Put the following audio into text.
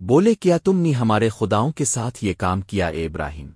بولے کیا تم نے ہمارے خداؤں کے ساتھ یہ کام کیا اے ابراہیم؟